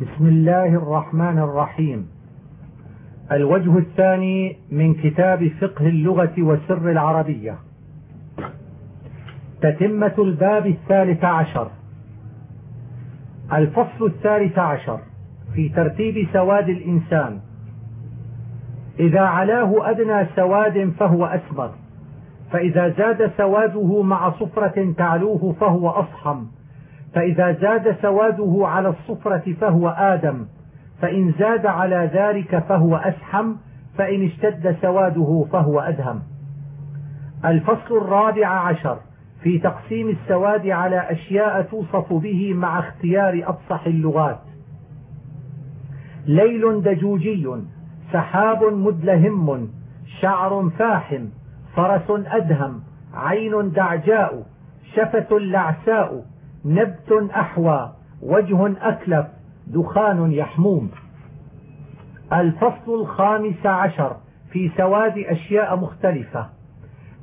بسم الله الرحمن الرحيم. الوجه الثاني من كتاب فقه اللغة وسر العربية. تتمة الباب الثالث عشر. الفصل الثالث عشر في ترتيب سواد الإنسان. إذا علاه أدنى سواد فهو أسمر فإذا زاد سواده مع صفرة تعلوه فهو أصحم فإذا زاد سواده على الصفرة فهو آدم فإن زاد على ذلك فهو أسحم فإن اشتد سواده فهو أدهم. الفصل الرابع عشر في تقسيم السواد على أشياء توصف به مع اختيار أفصح اللغات. ليل دجوجي سحاب مدلهم شعر فاحم فرس أدهم عين دعجاء شفة لعساء نبت أحوى وجه أكلف دخان يحموم. الفصل الخامس عشر في سواد أشياء مختلفة.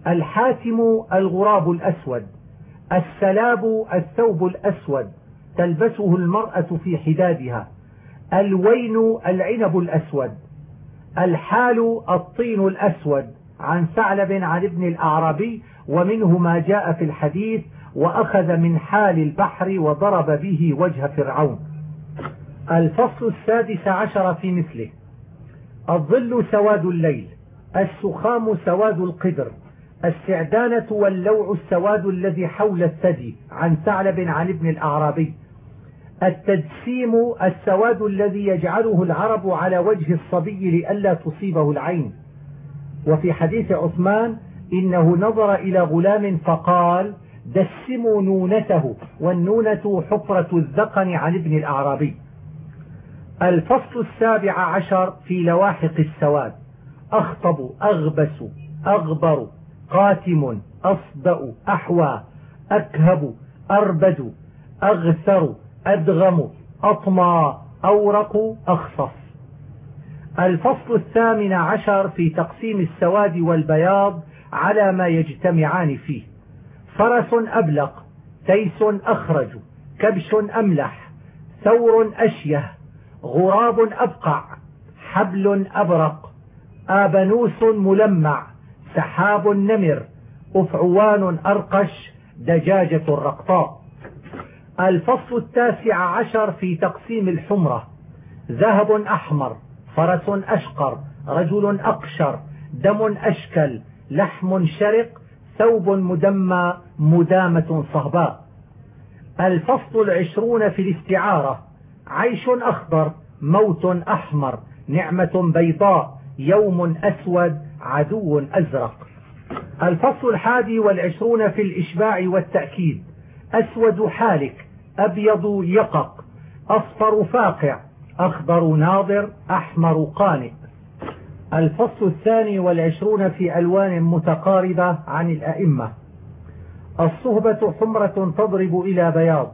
الحاتم الغراب الأسود السلاب الثوب الأسود تلبسه المرأة في حدادها. الوين العنب الأسود الحال الطين الأسود. عن ثعلب عن ابن الأعرابي ومنه ما جاء في الحديث وأخذ من حال البحر وضرب به وجه فرعون. الفصل السادس عشر في مثله. الظل سواد الليل السخام سواد القدر السعدانة واللوع السواد الذي حول الثدي عن ثعلب عن ابن الأعرابي. التجسيم السواد الذي يجعله العرب على وجه الصبي لئلا تصيبه العين. وفي حديث عثمان إنه نظر إلى غلام فقال دسموا نونته والنونة حفرة الذقن عن ابن الأعرابي. الفصل السابع عشر في لواحق السواد. أخطب أغبس أغبر قاتم أصدأ أحوى أكهب أربد أغثر أدغم أطمى أورق أخصف الفصل الثامن عشر في تقسيم السواد والبياض على ما يجتمعان فيه. فرس أبلق تيس أخرج كبش أملح ثور أشيه غراب أبقع حبل أبرق آبنوس ملمع سحاب نمر أفعوان أرقش دجاجة رقطاء. الفصل التاسع عشر في تقسيم الحمرة. ذهب أحمر فرس أشقر رجل أقشر دم أشكل لحم شرق ثوب مدمى مدامة صهباء. الفصل العشرون في الاستعارة. عيش أخضر موت أحمر نعمة بيضاء يوم أسود عدو أزرق. الفصل الحادي والعشرون في الإشباع والتأكيد. أسود حالك أبيض يقق أصفر فاقع أخضر ناظر أحمر قانئ الفصل الثاني والعشرون في ألوان متقاربة عن الأئمة. الصهبة حمرة تضرب إلى بياض.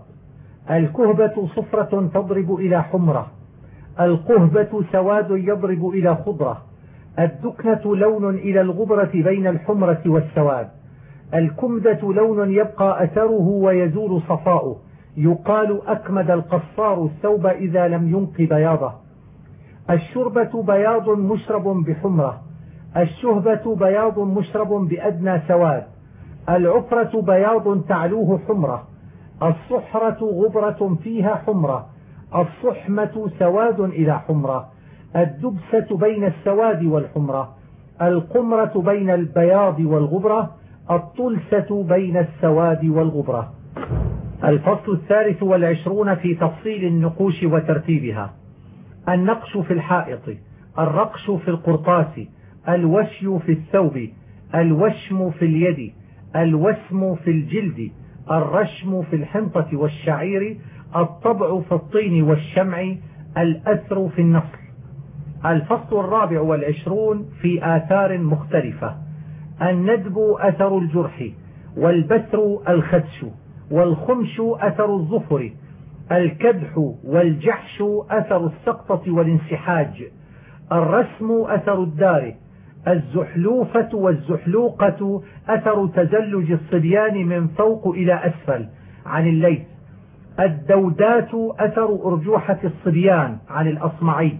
الكهبة صفرة تضرب إلى حمرة. القهبة سواد يضرب إلى خضرة. الدكنة لون إلى الغبرة بين الحمرة والسواد. الكمدة لون يبقى أثره ويزول صفاؤه. يقال أكمد القصار الثوب إذا لم ينق بياضه. الشربة بياض مشرب بحمرة. الشهبة بياض مشرب بأدنى سواد. العفرة بياض تعلوه حمرة. الصحرة غبرة فيها حمرة. الصحمة سواد إلى حمرة. الدبسة بين السواد والحمرة. القمرة بين البياض والغبرة. الطلسة بين السواد والغبرة. الفصل الثالث والعشرون في تفصيل النقوش وترتيبها. النقش في الحائط الرقش في القرطاس الوشي في الثوب الوشم في اليد الوسم في الجلد الرشم في الحنطة والشعير الطبع في الطين والشمع الأثر في النصر. الفصل الرابع والعشرون في آثار مختلفة. الندب أثر الجرح والبثر الخدش والخمش أثر الظفر الكدح والجحش أثر السقطة والانسحاج. الرسم أثر الدار. الزحلوفة والزحلوقة أثر تزلج الصبيان من فوق إلى أسفل. عن الليث. الدودات أثر أرجوحة الصبيان. عن الأصمعي.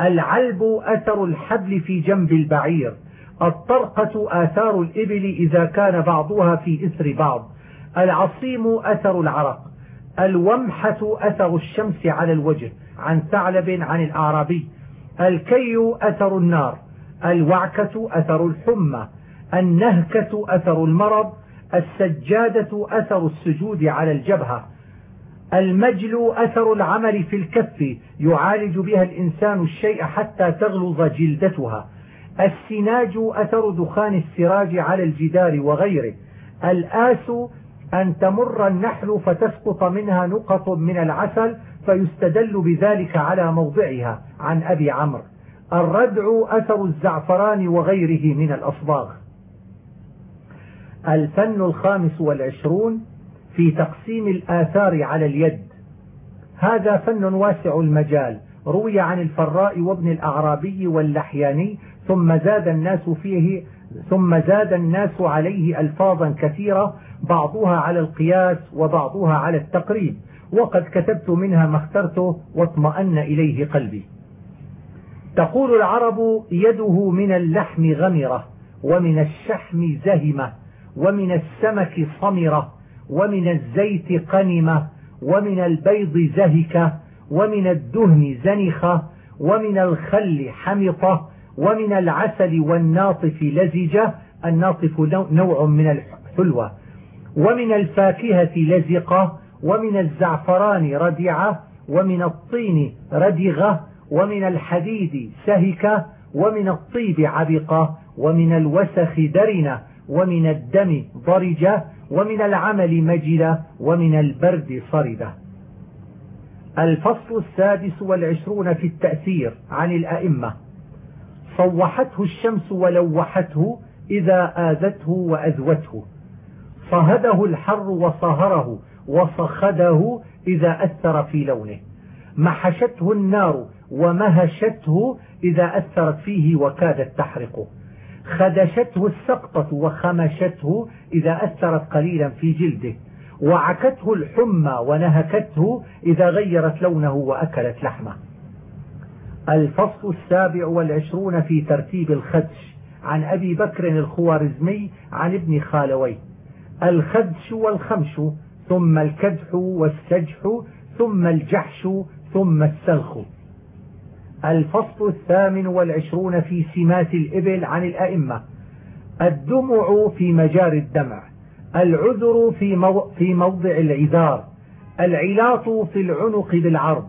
العلب أثر الحبل في جنب البعير. الطرقة آثار الإبل إذا كان بعضها في إثر بعض. العصيم أثر العرق. الومحة أثر الشمس على الوجه عن ثعلب عن الأعرابي. الكي أثر النار الوعكة أثر الحمى النهكة أثر المرض السجادة أثر السجود على الجبهة. المجل أثر العمل في الكف يعالج بها الإنسان الشيء حتى تغلظ جلدتها. السناج أثر دخان السراج على الجدار وغيره. الآس أن تمر النحل فتسقط منها نقط من العسل فيستدل بذلك على موضعها عن أبي عمرو. الردع أثر الزعفران وغيره من الأصباغ. الفن الخامس والعشرون في تقسيم الآثار على اليد. هذا فن واسع المجال. روي عن الفراء وابن الأعرابي واللحياني ثم زاد الناس فيه ثم زاد الناس عليه ألفاظا كثيرة بعضها على القياس وبعضها على التقريب وقد كتبت منها ما اخترته واطمأن إليه قلبي. تقول العرب يده من اللحم غمرة ومن الشحم زهمة ومن السمك صمرة ومن الزيت قنمة ومن البيض زهكة ومن الدهن زنخة ومن الخل حمطة ومن العسل والناطف لزجة. الناطف نوع من الحلوة ومن الفاكهة لزقة ومن الزعفران ردعة ومن الطين ردغة ومن الحديد سهكة ومن الطيب عبقة ومن الوسخ درنة ومن الدم ضرجة ومن العمل مجلة ومن البرد صردة. الفصل السادس والعشرون في التأثير عن الأئمة. صوحته الشمس ولوحته إذا آذته وأذوته. صهده الحر وصهره وصخده إذا أثر في لونه. محشته النار ومهشته إذا أثرت فيه وكادت تحرقه. خدشته السقطة وخمشته إذا أثرت قليلا في جلده. وعكته الحمى ونهكته إذا غيرت لونه وأكلت لحمه. الفصل السابع والعشرون في ترتيب الخدش. عن أبي بكر الخوارزمي عن ابن خالوي الخدش والخمش ثم الكدح والسجح ثم الجحش ثم السلخ. الفصل الثامن والعشرون في سمات الإبل عن الأئمة. الدمع في مجار الدمع العذر في, في موضع العذار العلاط في العنق بالعرض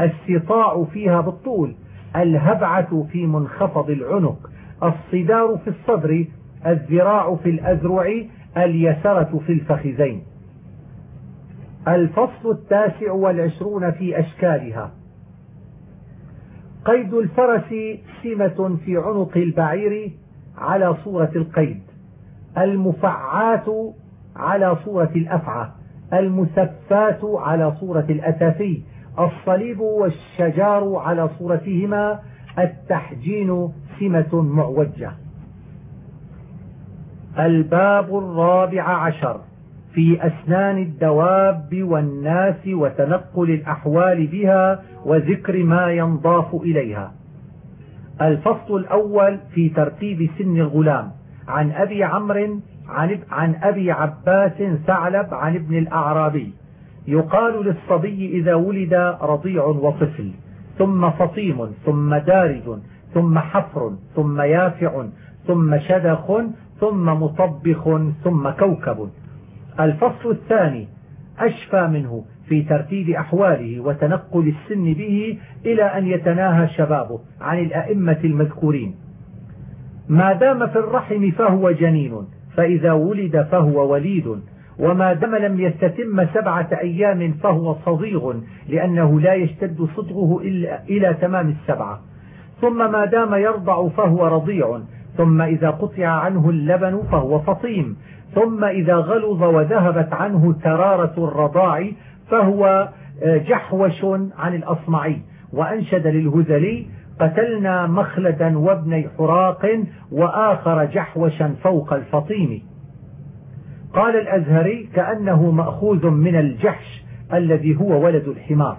السطاع فيها بالطول الهبعة في منخفض العنق الصدار في الصدر الذراع في الأذرع اليسرة في الفخذين. الفصل التاسع والعشرون في أشكالها. قيد الفرس سمة في عنق البعير على صورة القيد. المفعات على صورة الأفعى. المسفات على صورة الأثافي الصليب والشجار على صورتهما. التحجين سمة معوجة. الباب الرابع عشر في أسنان الدواب والناس وتنقل الأحوال بها وذكر ما ينضاف إليها. الفصل الأول في ترتيب سن الغلام. عن أبي عمرو عن, عن أبي عباس ثعلب عن ابن الأعرابي. يقال للصبي إذا ولد رضيع وطفل ثم فطيم ثم دارج ثم حفر ثم يافع ثم شدخ ثم مطبخ ثم كوكب. الفصل الثاني أشفى منه في ترتيب أحواله وتنقل السن به إلى أن يتناهى شبابه عن الأئمة المذكورين. ما دام في الرحم فهو جنين فإذا ولد فهو وليد وما دام لم يستتم سبعة أيام فهو صغير لأنه لا يشتد صدغه إلا إلى تمام السبعة. ثم ما دام يرضع فهو رضيع ثم إذا قطع عنه اللبن فهو فطيم ثم إذا غلظ وذهبت عنه ترارة الرضاع فهو آه، جحوش عن الأصمعي. وأنشد للهذلي قتلنا مخلدا وابني حراق وآخر جحوشا فوق الفطيم. قال الأزهري كأنه مأخوذ من الجحش الذي هو ولد الحمار.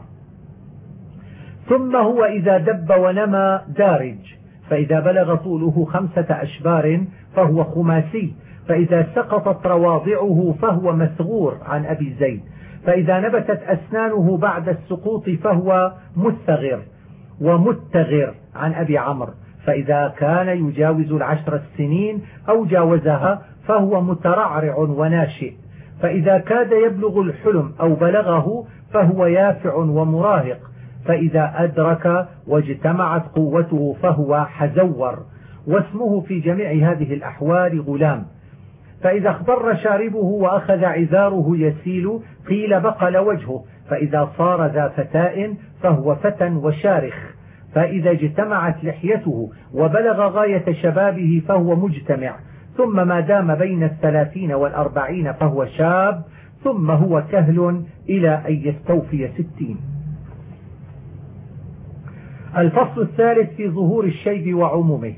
ثم هو إذا دب ونمى دارج. فإذا بلغ طوله خمسة أشبار فهو خماسي. فإذا سقطت رواضعه فهو مثغور عن أبي زيد. فإذا نبتت أسنانه بعد السقوط فهو مستغر ومتغر عن أبي عمرو. فإذا كان يجاوز العشر السنين أو جاوزها فهو مترعرع وناشئ. فإذا كاد يبلغ الحلم أو بلغه فهو يافع ومراهق. فإذا أدرك واجتمعت قوته فهو حزور واسمه في جميع هذه الأحوال غلام. فإذا اخضر شاربه وأخذ عذاره يسيل قيل بقل وجهه. فإذا صار ذا فتاء فهو فتى وشارخ. فإذا اجتمعت لحيته وبلغ غاية شبابه فهو مجتمع. ثم ما دام بين الثلاثين والأربعين فهو شاب ثم هو كهل إلى أن يستوفي ستين. الفصل الثالث في ظهور الشيب وعمومه.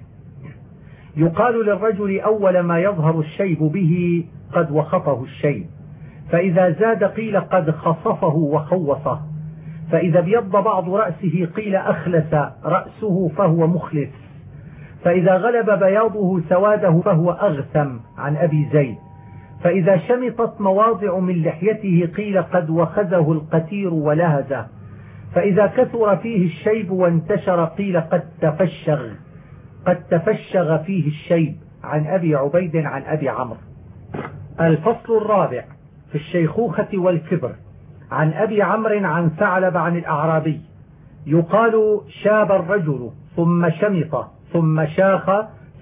يقال للرجل أول ما يظهر الشيب به قد وخطه الشيب فإذا زاد قيل قد خصفه وخوصه فإذا ابيض بعض رأسه قيل أخلس رأسه فهو مخلس فإذا غلب بياضه سواده فهو أغثم عن أبي زيد فإذا شمطت مواضع من لحيته قيل قد وخزه القتير ولهزه. فإذا كثر فيه الشيب وانتشر قيل قد تفشغ قد تفشغ فيه الشيب عن أبي عبيد عن أبي عمرو. الفصل الرابع في الشيخوخة والكبر عن أبي عمرو عن ثعلب عن الأعرابي يقال شاب الرجل ثم شمط ثم شاخ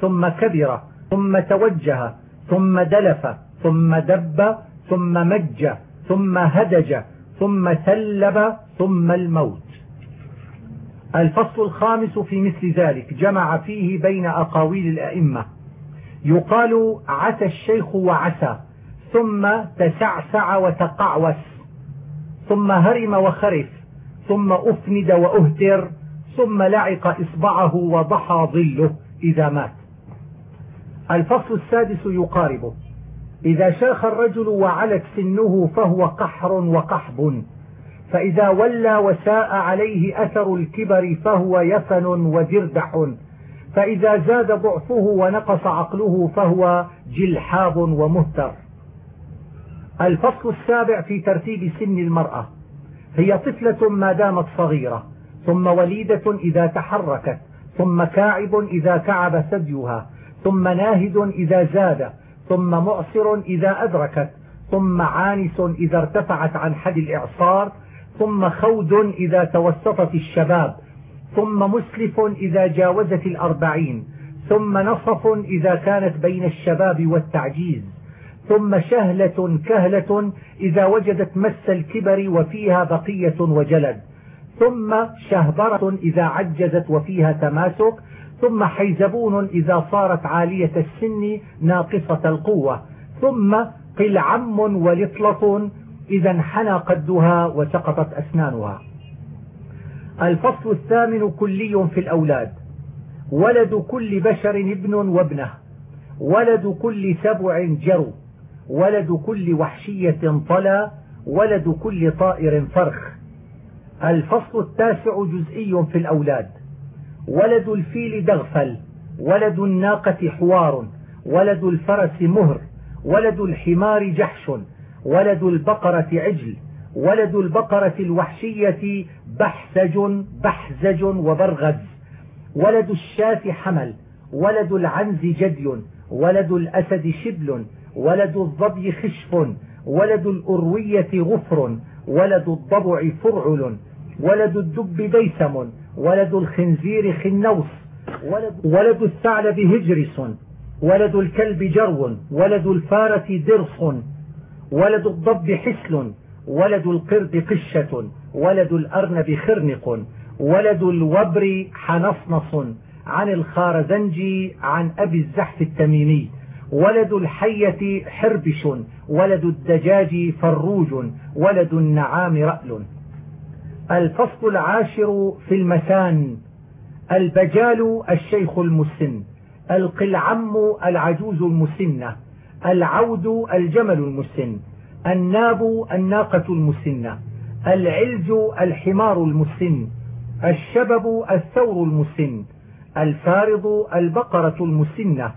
ثم كبر ثم توجه ثم دلف ثم دب ثم مج ثم هدج ثم ثلب ثم الموت. الفصل الخامس في مثل ذلك جمع فيه بين أقاويل الأئمة. يقال عسى الشيخ وعسى ثم تسعسع وتقعوس ثم هرم وخرف ثم أفند وأهتر ثم لعق إصبعه وضحى ظله إذا مات. الفصل السادس يقاربه. إذا شاخ الرجل وعلت سنه فهو قحر وقحب. فإذا ولى وساء عليه أثر الكبر فهو يفن ودردح. فإذا زاد ضعفه ونقص عقله فهو جلحاب ومهتر. الفصل السابع في ترتيب سن المرأة. هي طفلة ما دامت صغيرة ثم وليدة إذا تحركت ثم كاعب إذا كعب ثديها ثم ناهد إذا زاد ثم معصر إذا أدركت ثم عانس إذا ارتفعت عن حد الإعصار ثم خود إذا توسطت الشباب ثم مسلف إذا جاوزت الأربعين ثم نصف إذا كانت بين الشباب والتعجيز ثم شهلة كهلة إذا وجدت مس الكبر وفيها بقية وجلد ثم شهبرة إذا عجزت وفيها تماسك ثم حيزبون إذا صارت عالية السن ناقصة القوة. ثم قلعم ولطلة إذا انحنى قدها وسقطت أسنانها. الفصل الثامن كلي في الأولاد. ولد كل بشر ابن وابنه. ولد كل سبع جرو ولد كل وحشية طلا. ولد كل طائر فرخ. الفصل التاسع جزئي في الأولاد. ولد الفيل دغفل ولد الناقة حوار ولد الفرس مهر ولد الحمار جحش ولد البقرة عجل ولد البقرة الوحشية بحسج بحزج وبرغز ولد الشاة حمل ولد العنز جدي ولد الأسد شبل ولد الضبي خشف ولد الأروية غفر ولد الضبع فرعل ولد الدب ديسم ولد الخنزير خنوس ولد, ولد الثعلب هجرس ولد الكلب جرو ولد الفارة درص ولد الضب حسل ولد القرد قشة ولد الأرنب خرنق ولد الوبر حنصنص عن الخارزنجي عن أبي الزحف التميمي ولد الحية حربش ولد الدجاج فروج ولد النعام رأل. الفصل العاشر في المسان البجال الشيخ المسن القلعم العجوز المسنة العود الجمل المسن الناب الناقة المسنة العلج الحمار المسن الشبب الثور المسن الفارض البقرة المسنة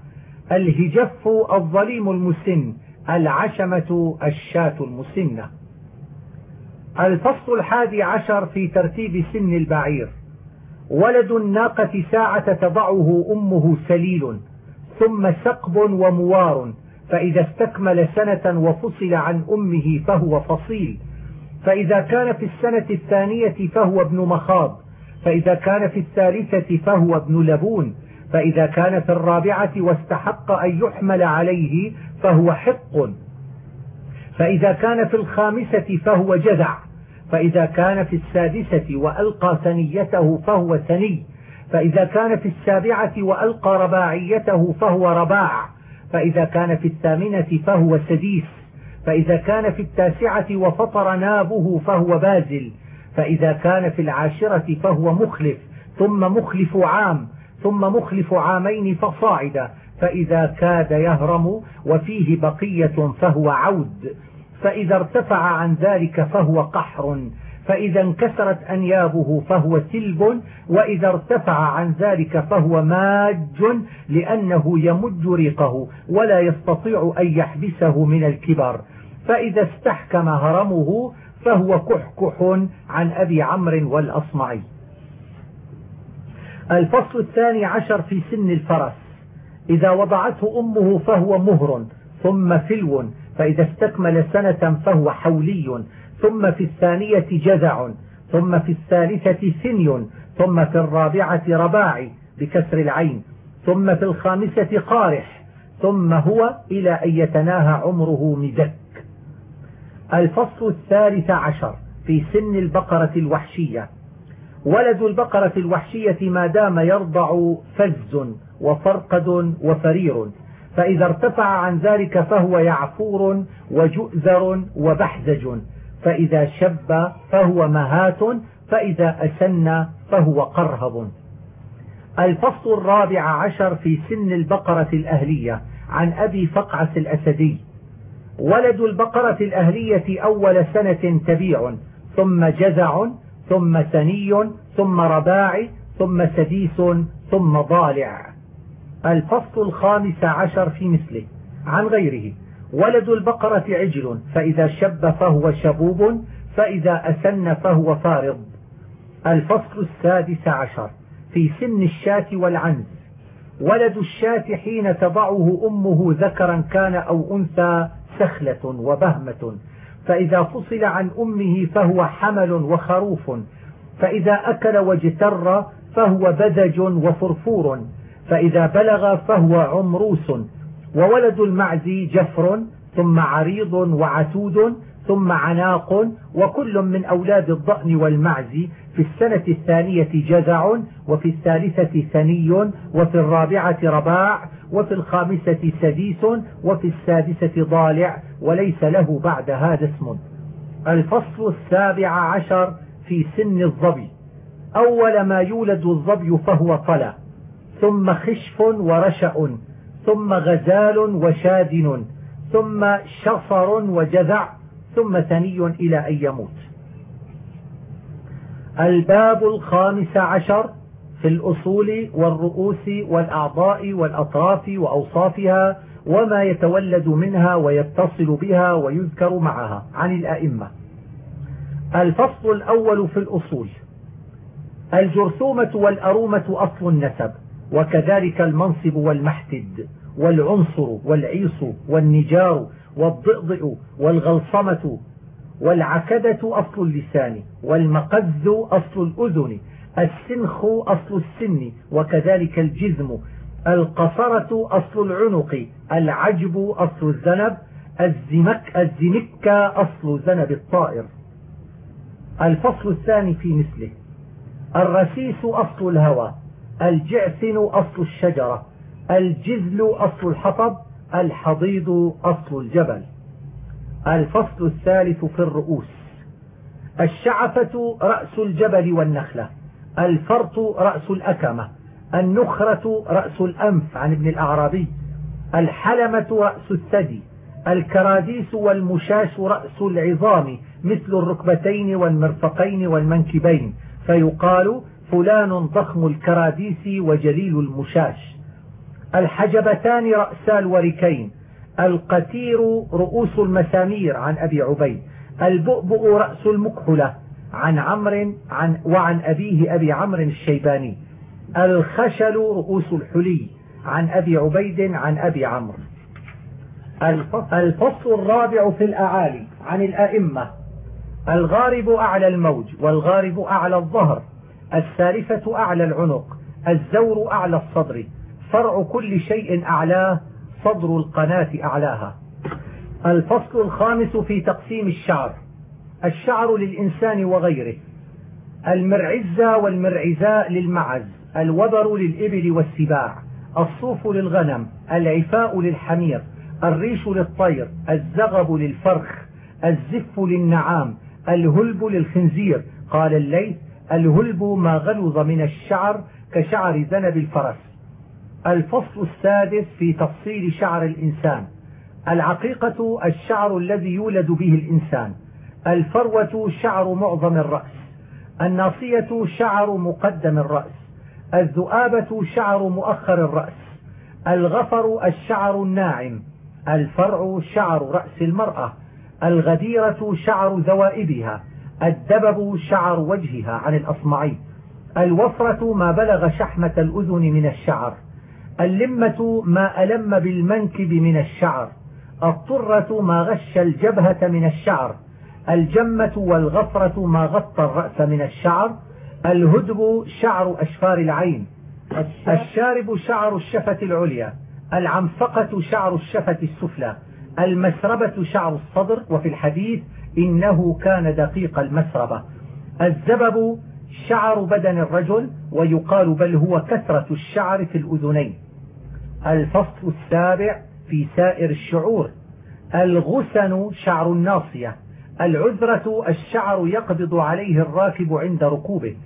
الهجف الظليم المسن العشمة الشاة المسنة. الفصل الحادي عشر في ترتيب سن البعير. ولد الناقة ساعة تضعه أمه سليل ثم سقب وموار فإذا استكمل سنة وفصل عن أمه فهو فصيل. فإذا كان في السنة الثانية فهو ابن مخاض فإذا كان في الثالثة فهو ابن لبون فإذا كان في الرابعة واستحق أن يحمل عليه فهو حق. فإذا كان في الخامسة فهو جذع فإذا كان في السادسة وألقى ثنيته فهو ثني فإذا كان في السابعة وألقى رباعيته فهو رباع فإذا كان في الثامنة فهو سديس فإذا كان في التاسعة وفطر نابه فهو بازل فإذا كان في العاشرة فهو مخلف ثم مخلف عام ثم مخلف عامين فصاعدا فإذا كاد يهرم وفيه بقية فهو عود. فإذا ارتفع عن ذلك فهو قحر فإذا انكسرت أنيابه فهو سلب وإذا ارتفع عن ذلك فهو ماج لأنه يمج ريقه ولا يستطيع أن يحبسه من الكبر. فإذا استحكم هرمه فهو كحكح عن أبي عمرو والأصمعي. الفصل الثاني عشر في سن الفرس. إذا وضعته أمه فهو مهر ثم فلو فإذا استكمل سنة فهو حولي ثم في الثانية جزع ثم في الثالثة ثني ثم في الرابعة رباعي بكسر العين ثم في الخامسة قارح ثم هو إلى أن يتناهى عمره مدك الفصل الثالث عشر في سن البقرة الوحشية. ولد البقرة الوحشية ما دام يرضع فز وفرقد وفرير. فإذا ارتفع عن ذلك فهو يعفور وجؤذر وبحزج. فإذا شب فهو مهات فإذا أسن فهو قرهب. الفصل الرابع عشر في سن البقرة الأهلية عن أبي فقعس الأسدي. ولد البقرة الأهلية أول سنة تبيع ثم جزع ثم ثني ثم رباع ثم سديس ثم ضالع. الفصل الخامس عشر في مثله عن غيره. ولد البقرة عجل فإذا شب فهو شبوب فإذا أسن فهو فارض. الفصل السادس عشر في سن الشاة والعنز. ولد الشاة حين تضعه أمه ذكرا كان أو أنثى سخلة وبهمة. فإذا فصل عن أمه فهو حمل وخروف. فإذا أكل واجتر فهو بذج وفرفور. فإذا بلغ فهو عمروس وولد المعز جفر ثم عريض وعتود ثم عناق وكل من أولاد الضأن والمعز في السنة الثانية جزع وفي الثالثة ثني وفي الرابعة رباع وفي الخامسة سديس وفي السادسة ضالع وليس له بعد هذا اسم. الفصل السابع عشر في سن الظبي. أول ما يولد الظبي فهو طلى ثم خشف ورشأ ثم غزال وشادن ثم شصر وجذع ثم ثني إلى أن يموت. الباب الخامس عشر في الأصول والرؤوس والأعضاء والأطراف وأوصافها وما يتولد منها ويتصل بها ويذكر معها. عن الأئمة. الفصل الأول في الأصول. الجرثومة والأرومة أصل النسب. وكذلك المنصب والمحتد والعنصر والعيص والنجار والضئضئ والغلصمة والعكدة أصل اللسان والمقذ أصل الأذن السنخ أصل السن وكذلك الجزم القصرة أصل العنق العجب أصل الذنب الزمك الزمك أصل ذنب الطائر الفصل الثاني في مثله الرسيس أصل الهوى الجعثن أصل الشجرة الجزل أصل الحطب الحضيض أصل الجبل. الفصل الثالث في الرؤوس الشعفة رأس الجبل والنخلة الفرط رأس الأكمة النخرة رأس الأنف عن ابن الأعرابي الحلمة رأس الثدي الكراديس والمشاش رأس العظام مثل الركبتين والمرفقين والمنكبين. فيقال فلان ضخم الكراديس وجليل المشاش. الحجبتان رأسا الوركين. القتير رؤوس المسامير عن أبي عبيد. البؤبؤ رأس المكحلة عن عمرو عن وعن أبيه أبي عمرو الشيباني. الخشل رؤوس الحلي عن أبي عبيد عن أبي عمرو. الفصل الرابع في الأعالي عن الأئمة. الغارب أعلى الموج والغارب أعلى الظهر. السالفة أعلى العنق الزور أعلى الصدر فرع كل شيء أعلاه صدر القناة أعلاها. الفصل الخامس في تقسيم الشعر الشعر للإنسان وغيره المرعزة والمرعزاء للمعز الوبر للإبل والسباع الصوف للغنم العفاء للحمير الريش للطير الزغب للفرخ الزف للنعام الهلب للخنزير قال الليث الهلب ما غلظ من الشعر كشعر ذنب الفرس. الفصل السادس في تفصيل شعر الإنسان. العقيقة الشعر الذي يولد به الإنسان. الفروة شعر معظم الرأس. الناصية شعر مقدم الرأس. الذؤابة شعر مؤخر الرأس. الغفر الشعر الناعم. الفرع شعر رأس المرأة. الغديرة شعر ذوائبها. الدبب شعر وجهها عن الأصمعي. الوفرة ما بلغ شحمة الأذن من الشعر. اللمة ما ألم بالمنكب من الشعر. الطرة ما غش الجبهة من الشعر. الجمة والغفرة ما غطى الرأس من الشعر. الهدب شعر أشفار العين. الشارب شعر الشفة العليا. العنفقة شعر الشفة السفلى. المسربة شعر الصدر. وفي الحديث إنه كان دقيق المسربة. الزبب شعر بدن الرجل ويقال بل هو كثرة الشعر في الأذنين. الفصل السابع في سائر الشعور. الغسن شعر الناصية. العذرة الشعر يقبض عليه الراكب عند ركوبه.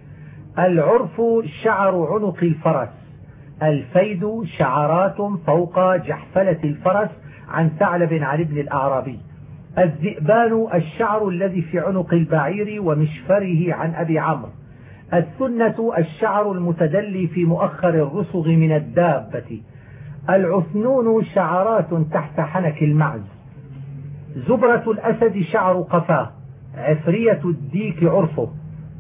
العرف شعر عنق الفرس. الفيد شعرات فوق جحفلة الفرس عن ثعلب عن ابن الأعرابي. الذئبان الشعر الذي في عنق البعير ومشفره عن أبي عمرو. السنة الشعر المتدلي في مؤخر الرسغ من الدابة. العثنون شعرات تحت حنك المعز. زبرة الأسد شعر قفاه. عفرية الديك عرفه.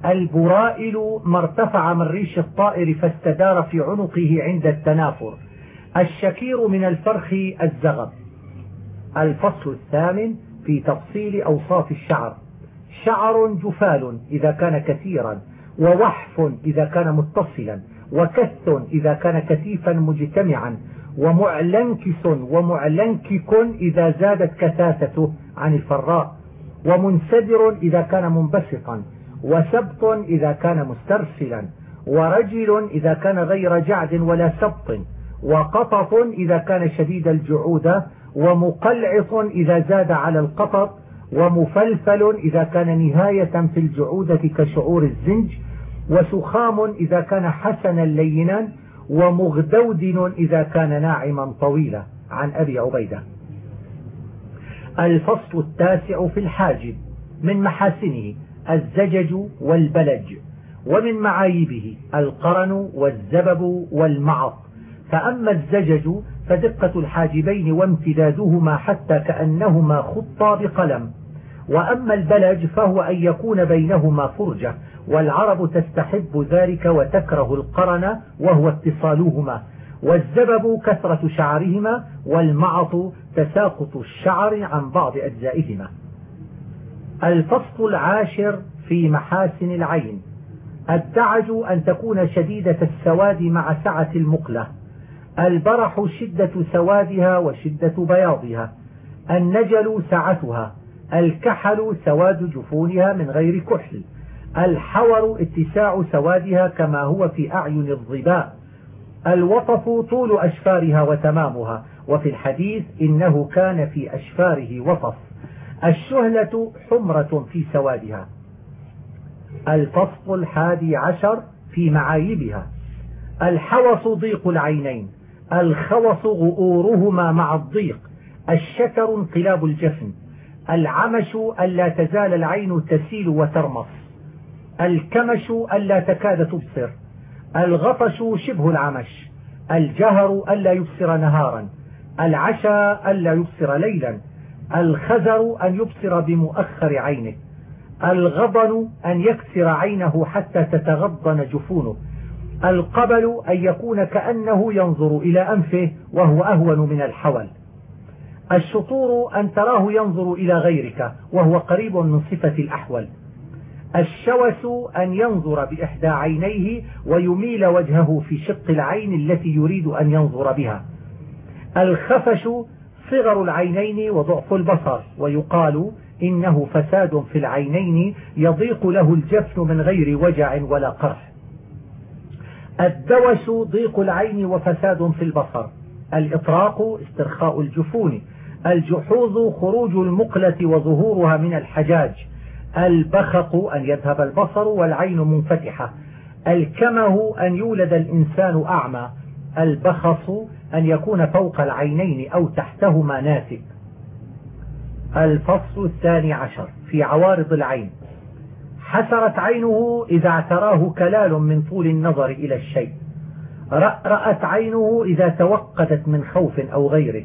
البرائل ما ارتفع من ريش الطائر فاستدار في عنقه عند التنافر. الشكير من الفرخ الزغب. الفصل الثامن في تفصيل أوصاف الشعر. شعر جفال إذا كان كثيرا ووحف إذا كان متصلا وكث إذا كان كثيفا مجتمعا ومعلنكس ومعلنكك إذا زادت كثافته عن الفراء ومنسدر إذا كان منبسطا وسبط إذا كان مسترسلا ورجل إذا كان غير جعد ولا سبط وقطط إذا كان شديد الجعودة ومقلعط إذا زاد على القطط ومفلفل إذا كان نهاية في الجعودة كشعور الزنج وسخام إذا كان حسنا لينا ومغدودن إذا كان ناعما طويلا. عن أبي عبيدة. الفصل التاسع في الحاجب. من محاسنه الزجج والبلج ومن معايبه القرن والزبب والمعط. فأما الزجج فدقة الحاجبين وامتدادهما حتى كأنهما خطا بقلم. وأما البلج فهو أن يكون بينهما فرجة والعرب تستحب ذلك وتكره القرن وهو اتصالهما والزبب كثرة شعرهما والمعط تساقط الشعر عن بعض أجزائهما. الفصل العاشر في محاسن العين. الدعج أن تكون شديدة السواد مع سعة المقلة. البرح شدة سوادها وشدة بياضها النجل سعتها الكحل سواد جفونها من غير كحل الحور اتساع سوادها كما هو في أعين الظباء الوطف طول أشفارها وتمامها وفي الحديث إنه كان في أشفاره وطف الشهلة حمرة في سوادها الفصل الحادي عشر في معايبها الحوص ضيق العينين الخوص غؤورهما مع الضيق الشكر انقلاب الجفن العمش ألا تزال العين تسيل وترمص الكمش ألا تكاد تبصر الغطش شبه العمش الجهر ألا يبصر نهارا العشاء ألا يبصر ليلا الخزر أن يبصر بمؤخر عينه الغضن أن يكسر عينه حتى تتغضن جفونه. القبل أن يكون كأنه ينظر إلى أنفه وهو أهون من الحول. الشطور أن تراه ينظر إلى غيرك وهو قريب من صفة الأحول. الشوس أن ينظر بإحدى عينيه ويميل وجهه في شق العين التي يريد أن ينظر بها. الخفش صغر العينين وضعف البصر ويقال إنه فساد في العينين يضيق له الجفن من غير وجع ولا قرح. الدوس ضيق العين وفساد في البصر. الإطراق استرخاء الجفون. الجحوظ خروج المقلة وظهورها من الحجاج. البخق أن يذهب البصر والعين منفتحة. الكمه أن يولد الإنسان أعمى. البخص أن يكون فوق العينين أو تحتهما ناسك الفصل الثاني عشر في عوارض العين. حسرت عينه إذا اعتراه كلال من طول النظر إلى الشيء. رأت عينه إذا توقدت من خوف أو غيره.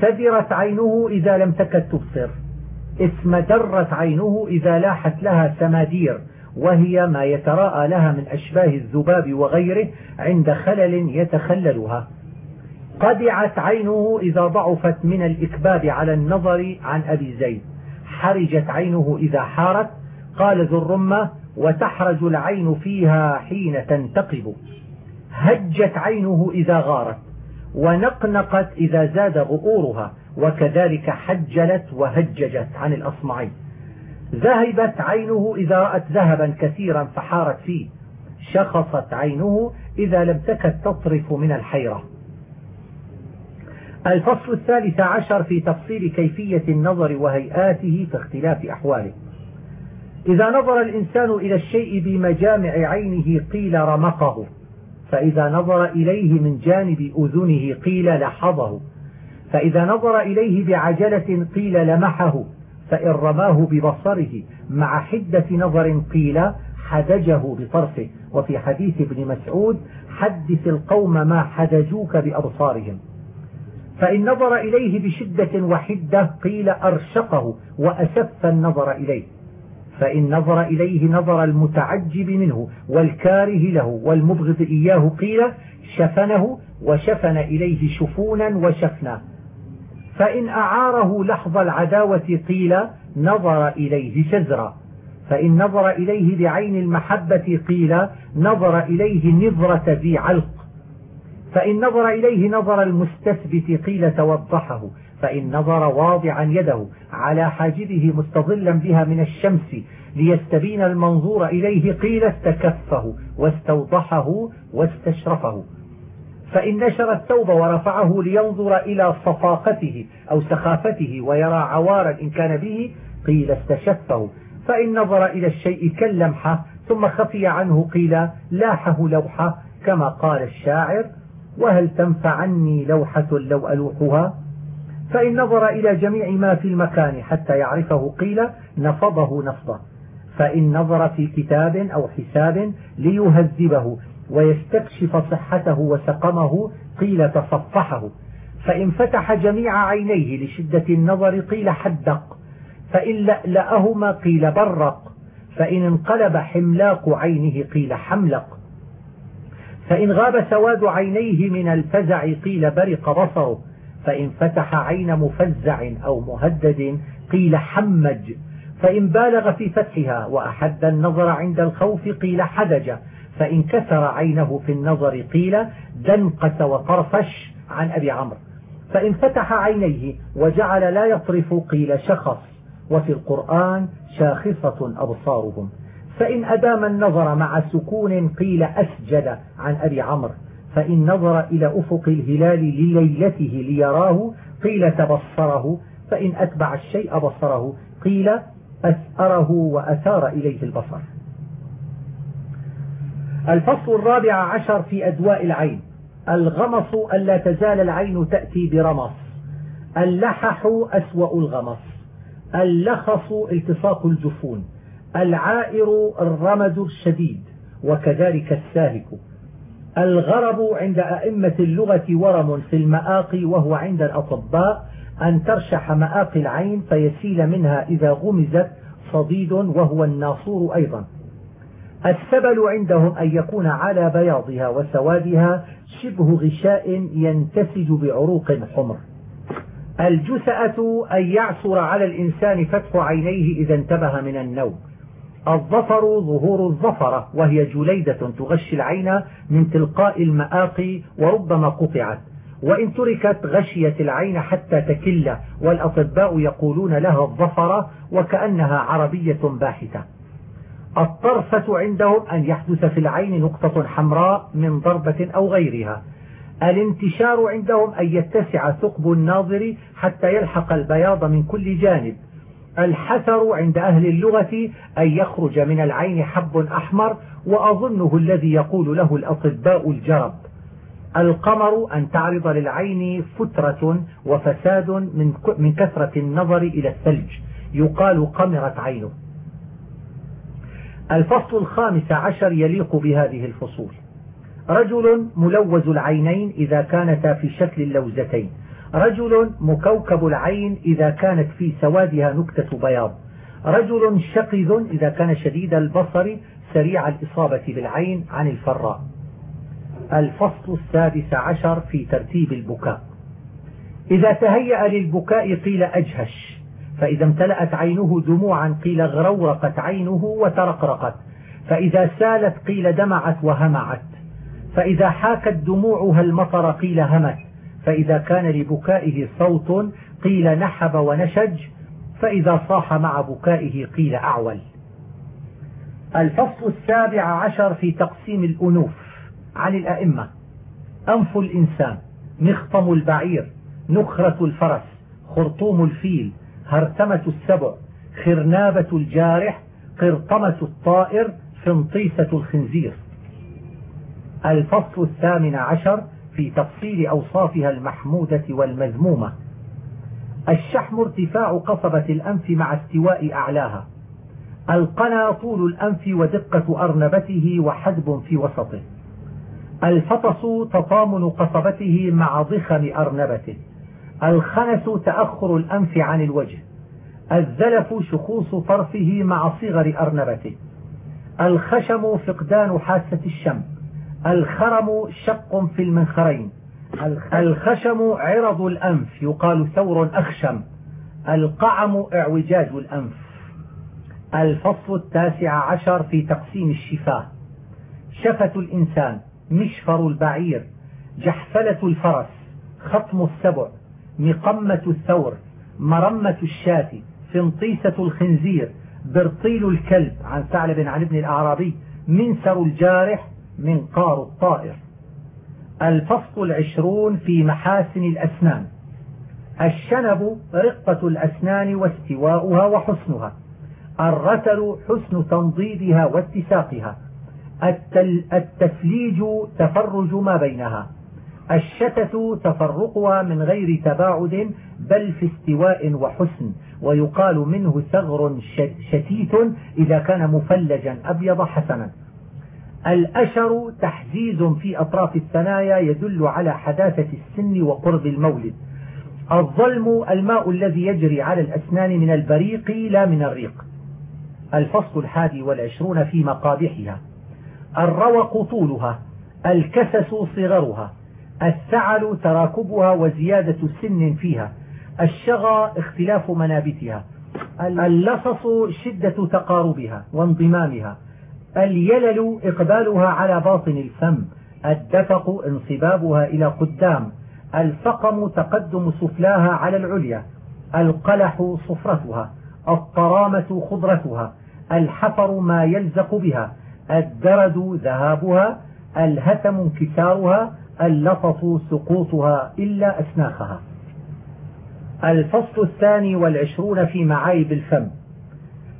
سدرت عينه إذا لم تكد تبصر. اسمدرت عينه إذا لاحت لها سمادير. وهي ما يتراءى لها من أشباه الذباب وغيره عند خلل يتخللها. قدعت عينه إذا ضعفت من الإكباب على النظر عن أبي زيد. حرجت عينه إذا حارت قال ذو الرمة وتحرج العين فيها حين تنتقب. هجت عينه إذا غارت ونقنقت إذا زاد غؤورها وكذلك حجلت وهججت عن الأصمعي ذهبت عينه إذا رأت ذهبا كثيرا فحارت فيه. شخصت عينه إذا لم تكد تطرف من الحيرة. الفصل الثالث عشر في تفصيل كيفية النظر وهيئاته في اختلاف أحواله. إذا نظر الإنسان إلى الشيء بمجامع عينه قيل رمقه فإذا نظر إليه من جانب أذنه قيل لحظه فإذا نظر إليه بعجلة قيل لمحه فإن رماه ببصره مع حدة نظر قيل حدجه بطرفه. وفي حديث ابن مسعود حدث القوم ما حدجوك بأبصارهم. فإن نظر إليه بشدة وحدة قيل أرشقه وأسف النظر إليه. فإن نظر إليه نظر المتعجب منه والكاره له والمبغض إياه قيل شفنه وشفن إليه شفونا وشفنا فإن أعاره لحظ العداوة قيل نظر إليه شزرا. فإن نظر إليه بعين المحبة قيل نظر إليه نظرة ذي علق. فإن نظر إليه نظر المستثبت قيل توضحه. فإن نظر واضعا يده على حاجبه مستظلا بها من الشمس ليستبين المنظور إليه قيل استكفه واستوضحه واستشرفه. فإن نشر الثوب ورفعه لينظر إلى صفاقته أو سخافته ويرى عوارا إن كان به قيل استشفه. فإن نظر إلى الشيء كاللمحة ثم خفي عنه قيل لاحه لوحة كما قال الشاعر وهل تنفعني لوحة لو ألوحها؟ فإن نظر إلى جميع ما في المكان حتى يعرفه قيل نفضه نفضه. فإن نظر في كتاب أو حساب ليهذبه ويستكشف صحته وسقمه قيل تصفحه. فإن فتح جميع عينيه لشدة النظر قيل حدق. فإن لألأهما قيل برق. فإن انقلب حملاق عينه قيل حملق. فإن غاب سواد عينيه من الفزع قيل برق بصره. فإن فتح عين مفزع أو مهدد قيل حمج فإن بالغ في فتحها وأحد النظر عند الخوف قيل حدج فإن كسر عينه في النظر قيل دنقس وطرفش عن أبي عمرو. فإن فتح عينيه وجعل لا يطرف قيل شخص وفي القرآن شاخصة أبصارهم. فإن أدام النظر مع سكون قيل أسجد عن أبي عمرو. فإن نظر إلى أفق الهلال لليلته ليراه قيل تبصره فإن أتبع الشيء بصره قيل أسأره وأثار إليه البصر. الفصل الرابع عشر في أدواء العين. الغمص ألا تزال العين تأتي برمص. اللحح أسوأ الغمص. اللخص التصاق الجفون. العائر الرمد الشديد. وكذلك الساهك. الغرب عند أئمة اللغة ورم في المآقي وهو عند الأطباء أن ترشح مآقي العين فيسيل منها إذا غمزت صديد وهو الناصور أيضا. السبل عندهم أن يكون على بياضها وسوادها شبه غشاء ينتسج بعروق حمر. الجسأة أن يعثر على الإنسان فتح عينيه إذا انتبه من النوم. الظفر ظهور الظفرة وهي جليدة تغشي العين من تلقاء المآقي وربما قطعت. وإن تركت غشيت العين حتى تكل والأطباء يقولون لها الظفرة وكأنها عربية باحثة. الطرفة عندهم أن يحدث في العين نقطة حمراء من ضربة أو غيرها. الانتشار عندهم أن يتسع ثقب الناظر حتى يلحق البياض من كل جانب. الحسر عند أهل اللغة أن يخرج من العين حب أحمر وأظنه الذي يقول له الأطباء الجرب. القمر أن تعرض للعين فترة وفساد من كثرة النظر إلى الثلج. يقال قمرت عينه. الفصل الخامس عشر يليق بهذه الفصول. رجل ملوز العينين إذا كانتا في شكل اللوزتين. رجل مكوكب العين إذا كانت في سوادها نكتة بياض. رجل شقذ إذا كان شديد البصر سريع الإصابة بالعين عن الفراء الفصل السادس عشر في ترتيب البكاء. إذا تهيأ للبكاء قيل أجهش فإذا امتلأت عينه دموعا قيل غرورقت عينه وترقرقت فإذا سالت قيل دمعت وهمعت فإذا حاكت دموعها المطر قيل همت فإذا كان لبكائه صوت قيل نحب ونشج فإذا صاح مع بكائه قيل أعول. الفصل السابع عشر في تقسيم الأنوف عن الأئمة. أنف الإنسان مخطم البعير نخرة الفرس خرطوم الفيل هرتمة السبع خرنابة الجارح قرطمة الطائر فنطيسة الخنزير. الفصل الثامن عشر في تفصيل أوصافها المحمودة والمذمومة. الشحم ارتفاع قصبة الأنف مع استواء أعلاها. القنا طول الأنف ودقة أرنبته وحدب في وسطه. الفطس تطامن قصبته مع ضخم أرنبته. الخنس تأخر الأنف عن الوجه. الزلف شخوص طرفه مع صغر أرنبته. الخشم فقدان حاسة الشم. الخرم شق في المنخرين. الخشم عرض الأنف يقال ثور أخشم. القعم اعوجاج الأنف. الفصل التاسع عشر في تقسيم الشفاة. شفة الإنسان مشفر البعير. جحفلة الفرس خطم السبع. مقمة الثور مرمة الشاة. فنطيسة الخنزير برطيل الكلب. عن ثعلب عن ابن الأعرابي منسر الجارح منقار الطائر. الفصل العشرون في محاسن الأسنان. الشنب رقة الأسنان واستواؤها وحسنها. الرتل حسن تنضيدها واتساقها. التفليج تفرج ما بينها. الشتة تفرقها من غير تباعد بل في استواء وحسن. ويقال منه ثغر شتيت إذا كان مفلجا أبيض حسنا. الأشر تحزيز في أطراف الثنايا يدل على حداثة السن وقرب المولد. الظلم الماء الذي يجري على الأسنان من البريق لا من الريق. الفصل الحادي والعشرون في مقابحها. الروق طولها. الكسس صغرها. الثعل تراكبها وزيادة سن فيها. الشغى اختلاف منابتها. اللصص شدة تقاربها وانضمامها. اليلل إقبالها على باطن الفم الدفق انصبابها إلى قدام الفقم تقدم سفلاها على العليا القلح صفرتها الطرامة خضرتها الحفر ما يلزق بها الدرد ذهابها الهتم انكسارها اللطف سقوطها إلا أسناخها. الفصل الثاني والعشرون في معايب الفم.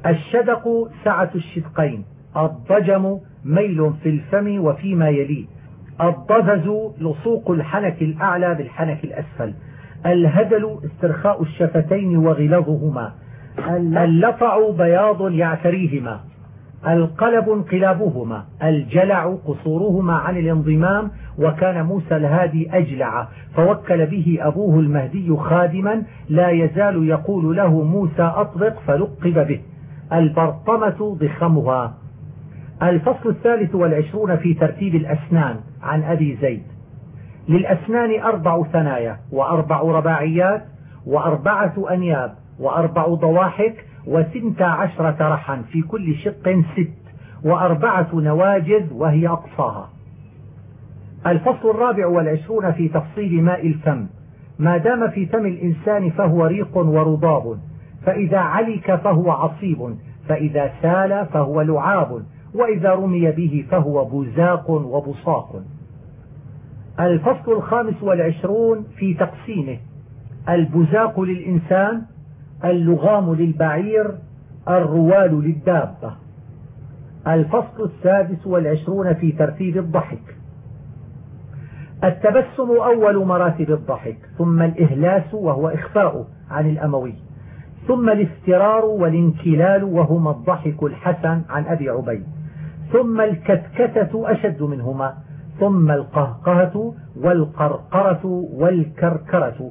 الشدق سعة الشدقين. الضجم ميل في الفم وفيما يليه. الضزز لصوق الحنك الأعلى بالحنك الأسفل. الهدل استرخاء الشفتين وغلظهما اللطع بياض يعتريهما. القلب انقلابهما. الجلع قصورهما عن الانضمام وكان موسى الهادي أجلع. فوكل به أبوه المهدي خادما لا يزال يقول له موسى أطبق فلقب به. البرطمة ضخمها. الفصل الثالث والعشرون في ترتيب الأسنان عن أبي زيد. للأسنان أربع ثنايا وأربع رباعيات وأربعة أنياب وأربع ضواحك وسنت عشرة رحا في كل شق ست وأربعة نواجذ وهي أقصاها. الفصل الرابع والعشرون في تفصيل ماء الفم. ما دام في فم الإنسان فهو ريق ورضاب فإذا علك فهو عصيب فإذا سال فهو لعاب وإذا رمي به فهو بزاق وبصاق. الفصل الخامس والعشرون في تقسيمه. البزاق للإنسان اللغام للبعير الروال للدابة. الفصل السادس والعشرون في ترتيب الضحك. التبسم أول مراتب الضحك ثم الإهلاس وهو إخفاء عن الأموي. ثم الافترار والانكلال وهما الضحك الحسن عن أبي عبيد. ثم الكتكتة أشد منهما ثم القهقهة والقرقرة والكركرة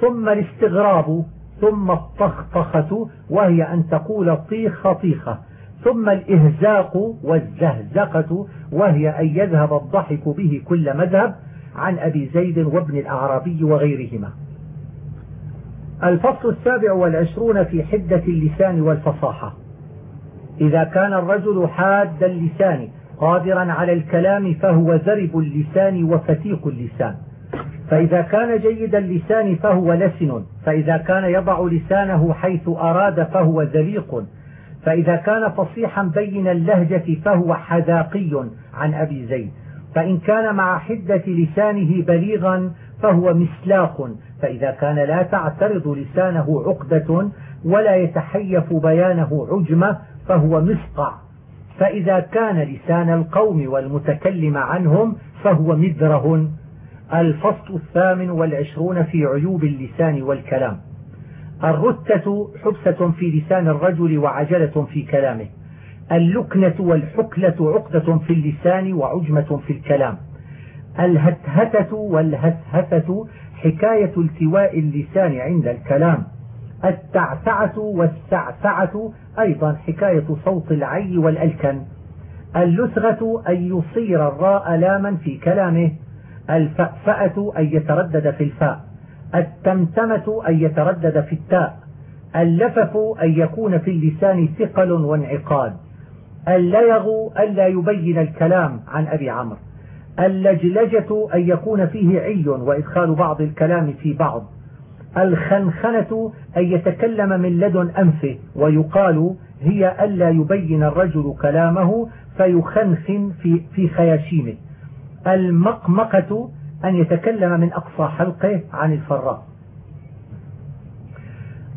ثم الاستغراب ثم الطخطخة وهي أن تقول طيخ طيخة ثم الإهزاق والزهزقة وهي أن يذهب الضحك به كل مذهب عن أبي زيد وابن الأعرابي وغيرهما. الفصل السابع والعشرون في حدة اللسان والفصاحة. إذا كان الرجل حاد اللسان قادرا على الكلام فهو زرب اللسان وفتيق اللسان. فإذا كان جيد اللسان فهو لسن. فإذا كان يضع لسانه حيث أراد فهو ذليق فإذا كان فصيحا بين اللهجة فهو حذاقي عن أبي زيد. فإن كان مع حدة لسانه بليغا فهو مسلاق. فإذا كان لا تعترض لسانه عقدة ولا يتحيف بيانه عجمة فهو مسقع فإذا كان لسان القوم والمتكلم عنهم فهو مدره. الفصل الثامن والعشرون في عيوب اللسان والكلام. الرتة حبسة في لسان الرجل وعجلة في كلامه. اللكنة والحكلة عقدة في اللسان وعجمة في الكلام. الهتهتة والهثهثة حكاية التواء اللسان عند الكلام. التعتعة والسعسعة أيضا حكاية صوت العي والألكن. اللثغة أن يصير الراء لاما في كلامه. الفأفأة أن يتردد في الفاء. التمتمة أن يتردد في التاء. اللفف أن يكون في اللسان ثقل وانعقاد. الليغ ألا يبين الكلام عن أبي عمرو. اللجلجة أن يكون فيه عي وإدخال بعض الكلام في بعض. الخنخنة أن يتكلم من لدن أنفه ويقال هي ألا يبين الرجل كلامه فيخنخن في, في خياشيمه. المقمقة أن يتكلم من أقصى حلقه عن الفراء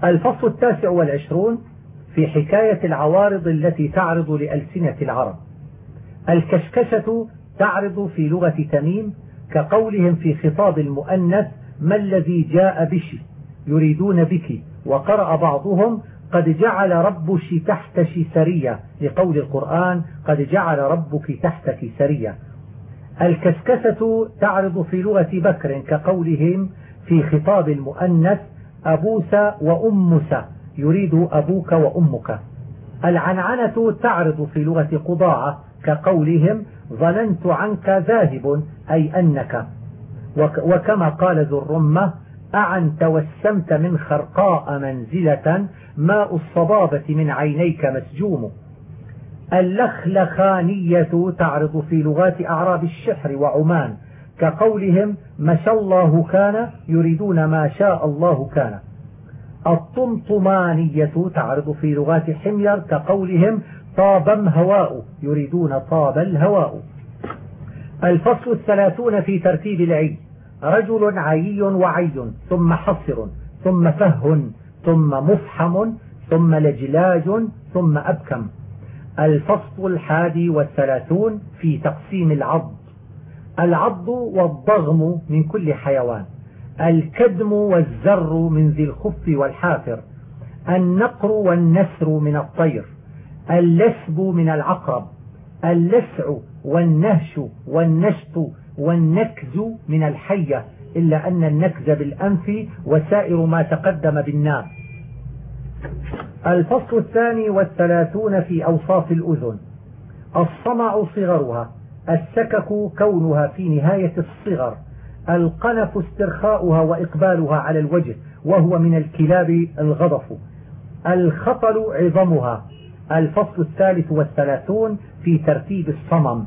الفصل التاسع والعشرون في حكاية العوارض التي تعرض لألسنة العرب. الكشكشة تعرض في لغة تميم كقولهم في خطاب المؤنث ما الذي جاء بش يريدون بك؟ وقرأ بعضهم قد جعل ربش تحتش سرية لقول القرآن قد جعل ربك تحتك سرية الكسكسة تعرض في لغة بكر كقولهم في خطاب المؤنث أبوس وأمس يريد أبوك وأمك. العنعنة تعرض في لغة قضاعة كقولهم ظننت عنك ذاهب أي أنك. وكما قال ذو الرمة أعن توسمت من خرقاء منزلة ماء الصبابة من عينيك مسجوم. اللخلخانية تعرض في لغات أعراب الشحر وعمان. كقولهم شاء الله كان يريدون ما شاء الله كان. الطمطمانية تعرض في لغات حمير كقولهم طابم هواء يريدون طاب الهواء. الفصل الثلاثون في ترتيب العي رجل عي وعي ثم حصر ثم فه ثم مفحم ثم لجلاج ثم أبكم. الفصل الحادي والثلاثون في تقسيم العض. العض والضغم من كل حيوان. الكدم والزر من ذي الخف والحافر. النقر والنسر من الطير. اللسب من العقرب. اللسع والنهش والنشط والنكز من الحية إلا أن النكز بالأنف وسائر ما تقدم بالنار الفصل الثاني والثلاثون في أوصاف الأذن. الصمع صغرها السكك كونها في نهاية الصغر القنف استرخاؤها وإقبالها على الوجه وهو من الكلاب الغضف. الخطل عظمها. الفصل الثالث والثلاثون في ترتيب الصمم.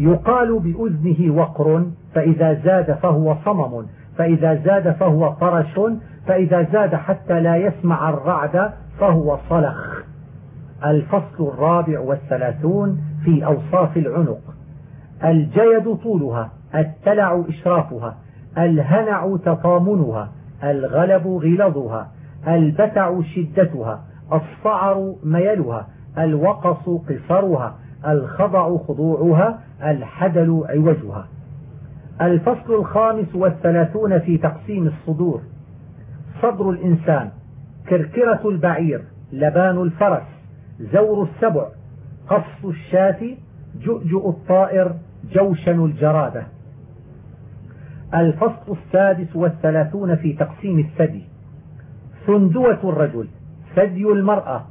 يقال بأذنه وقر فإذا زاد فهو صمم فإذا زاد فهو طرش فإذا زاد حتى لا يسمع الرعد فهو صلخ. الفصل الرابع والثلاثون في أوصاف العنق. الجيد طولها التلع إشرافها الهنع تطامنها الغلب غلظها البتع شدتها الصعر ميلها الوقص قصرها الخضع خضوعها الحدل عوجها. الفصل الخامس والثلاثون في تقسيم الصدور. صدر الإنسان كركرة البعير لبان الفرس زور السبع قص الشاة جؤجؤ الطائر جوشن الجرادة. الفصل السادس والثلاثون في تقسيم الثدي. ثندوة الرجل ثدي المرأة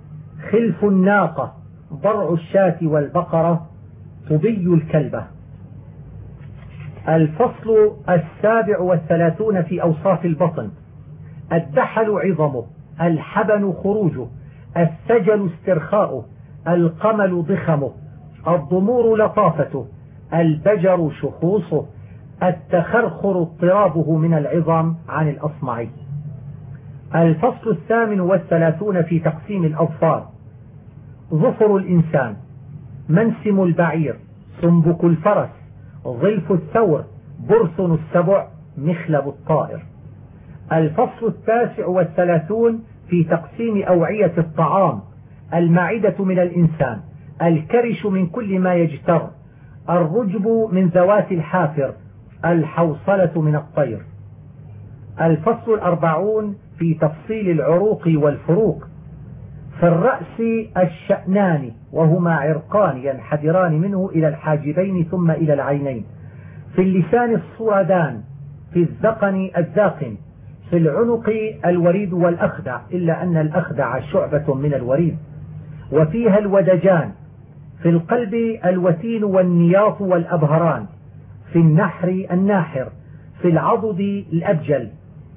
خلف الناقة ضرع الشاة والبقرة طبي الكلبة. الفصل السابع والثلاثون في أوصاف البطن. الدحل عظمه الحبن خروجه السجل استرخاؤه القمل ضخمه الضمور لطافته البجر شخوصه التخرخر اضطرابه من العظام عن الأصمع الفصل الثامن والثلاثون في تقسيم الأظفار. ظفر الإنسان. منسم البعير سنبك الفرس ظلف الثور برسن السبع مخلب الطائر. الفصل التاسع والثلاثون في تقسيم أوعية الطعام المعدة من الإنسان الكرش من كل ما يجتر الرجب من ذوات الحافر الحوصلة من الطير. الفصل الأربعون في تفصيل العروق والفروق في الرأس الشأنان وهما عرقان ينحدران منه إلى الحاجبين ثم إلى العينين. في اللسان الصردان في الذقن الذاقن في العنق الوريد والأخدع إلا أن الأخدع شعبة من الوريد. وفيها الودجان في القلب الوتين والنياط والأبهران في النحر الناحر في العضد الأبجل.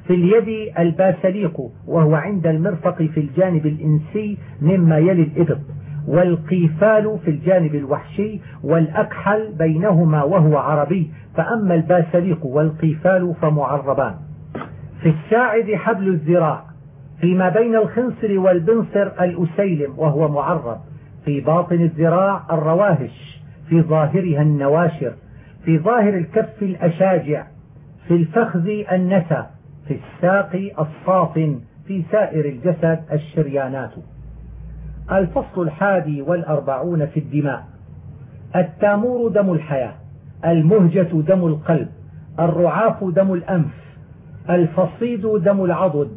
في اليد الباسليق وهو عند المرفق في الجانب الإنسي مما يلي الإبط والقيفال في الجانب الوحشي والأكحل بينهما وهو عربي فأما الباسليق والقيفال فمعربان. في الساعد حبل الذراع فيما بين الخنصر والبنصر الأسيلم وهو معرب. في باطن الذراع الرواهش في ظاهرها النواشر في ظاهر الكف الأشاجع في الفخذ النسى في الساق الصافن في سائر الجسد الشريانات. الفصل الحادي والأربعون في الدماء. التامور دم الحياة المهجة دم القلب الرعاف دم الأنف الفصيد دم العضد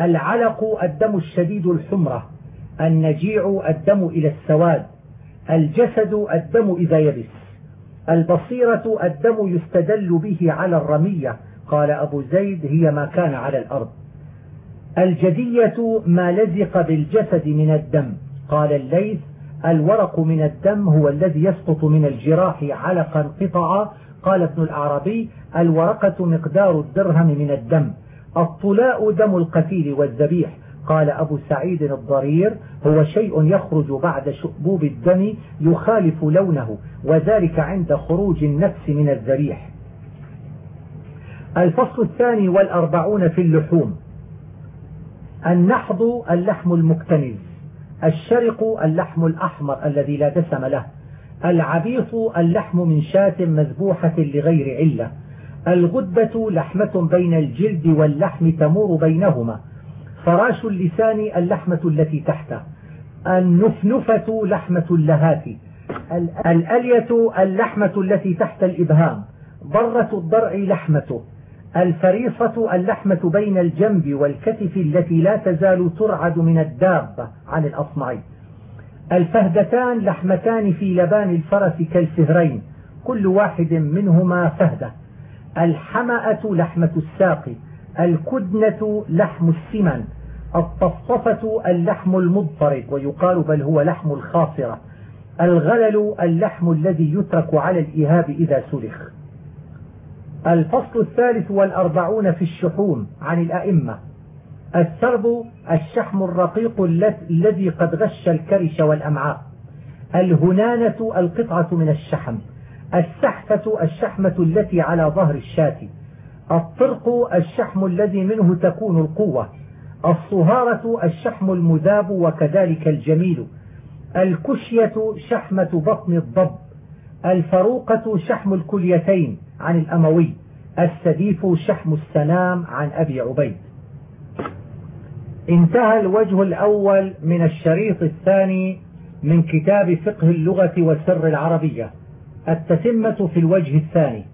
العلق الدم الشديد الحمرة النجيع الدم إلى السواد الجسد الدم إذا يبس البصيرة الدم يستدل به على الرمية قال أبو زيد هي ما كان على الأرض. الجدية ما لزق بالجسد من الدم. قال الليث الورق من الدم هو الذي يسقط من الجراح علقا قطعا. قال ابن الأعرابي الورقة مقدار الدرهم من الدم. الطلاء دم القتيل والذبيح. قال أبو سعيد الضرير هو شيء يخرج بعد شؤبوب الدم يخالف لونه وذلك عند خروج النفس من الذبيح. الفصل الثاني والأربعون في اللحوم. النحض اللحم المكتنز الشرق اللحم الأحمر الذي لا دسم له العبيط اللحم من شاة مذبوحة لغير علة الغدة لحمة بين الجلد واللحم تمور بينهما فراش اللسان اللحمة التي تحته النفنفة لحمة اللهات الألية اللحمة التي تحت الإبهام ضرة الضرع لحمته. الفريصة اللحمة بين الجنب والكتف التي لا تزال ترعد من الدابة عن الأصمعي. الفهدتان لحمتان في لبان الفرس كالفهرين كل واحد منهما فهدة. الحمأة لحمة الساق الكدنة لحم السمن الطفطفة اللحم المضطرب ويقال بل هو لحم الخاصرة الغلل اللحم الذي يترك على الإهاب إذا سلخ. الفصل الثالث والأربعون في الشحوم عن الأئمة. السرب الشحم الرقيق الذي قد غش الكرش والأمعاء. الهنانة القطعة من الشحم. السحفة الشحمة التي على ظهر الشاة. الطرق الشحم الذي منه تكون القوة. الصهارة الشحم المذاب وكذلك الجميل. الكشية شحمة بطن الضب. الفروقة شحم الكليتين. عن الأموي السديف شحم السنام عن أبي عبيد. انتهى الوجه الأول من الشريط الثاني من كتاب فقه اللغة وسر العربية التتمة في الوجه الثاني.